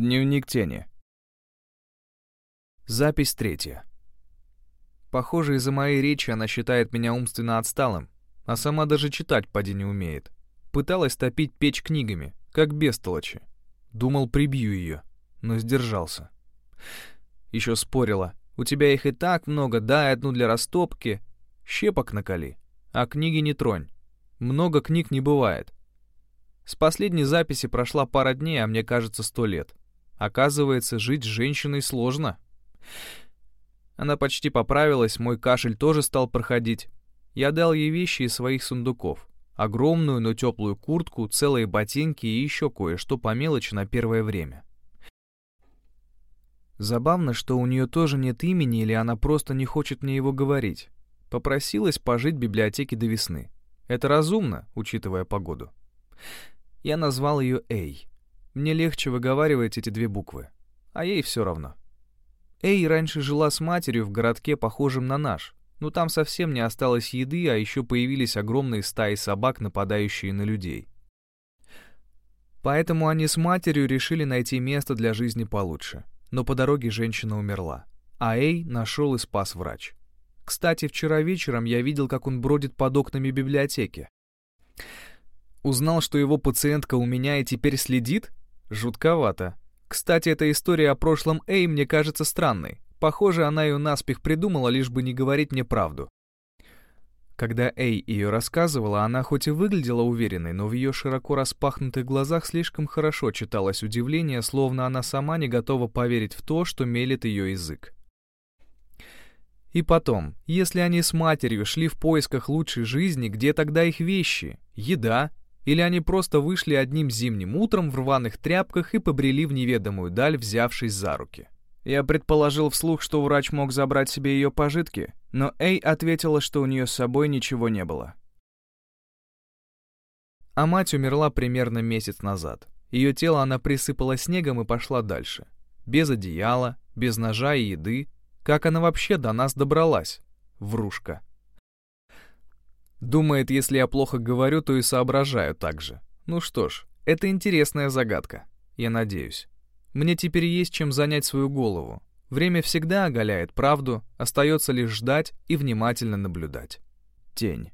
Дневник тени. Запись третья. Похоже, из-за моей речи она считает меня умственно отсталым, а сама даже читать поди не умеет. Пыталась топить печь книгами, как бестолочи. Думал, прибью ее, но сдержался. Еще спорила. У тебя их и так много, дай одну для растопки. Щепок накали, а книги не тронь. Много книг не бывает. С последней записи прошла пара дней, а мне кажется, сто лет. Оказывается, жить с женщиной сложно. Она почти поправилась, мой кашель тоже стал проходить. Я дал ей вещи из своих сундуков. Огромную, но теплую куртку, целые ботинки и еще кое-что по мелочи на первое время. Забавно, что у нее тоже нет имени или она просто не хочет мне его говорить. Попросилась пожить в библиотеке до весны. Это разумно, учитывая погоду. Я назвал ее Эй. Мне легче выговаривать эти две буквы. А ей все равно. Эй раньше жила с матерью в городке, похожем на наш. Но там совсем не осталось еды, а еще появились огромные стаи собак, нападающие на людей. Поэтому они с матерью решили найти место для жизни получше. Но по дороге женщина умерла. А Эй нашел и спас врач. Кстати, вчера вечером я видел, как он бродит под окнами библиотеки. Узнал, что его пациентка у меня и теперь следит? Жутковато. Кстати, эта история о прошлом Эй мне кажется странной. Похоже, она ее наспех придумала, лишь бы не говорить мне правду. Когда Эй ее рассказывала, она хоть и выглядела уверенной, но в ее широко распахнутых глазах слишком хорошо читалось удивление, словно она сама не готова поверить в то, что мелет ее язык. И потом, если они с матерью шли в поисках лучшей жизни, где тогда их вещи, еда, или они просто вышли одним зимним утром в рваных тряпках и побрели в неведомую даль, взявшись за руки. Я предположил вслух, что врач мог забрать себе ее пожитки, но Эй ответила, что у нее с собой ничего не было. А мать умерла примерно месяц назад. Ее тело она присыпала снегом и пошла дальше. Без одеяла, без ножа и еды. Как она вообще до нас добралась? Врушка. Думает, если я плохо говорю, то и соображаю так же. Ну что ж, это интересная загадка. Я надеюсь. Мне теперь есть чем занять свою голову. Время всегда оголяет правду, остается лишь ждать и внимательно наблюдать. Тень.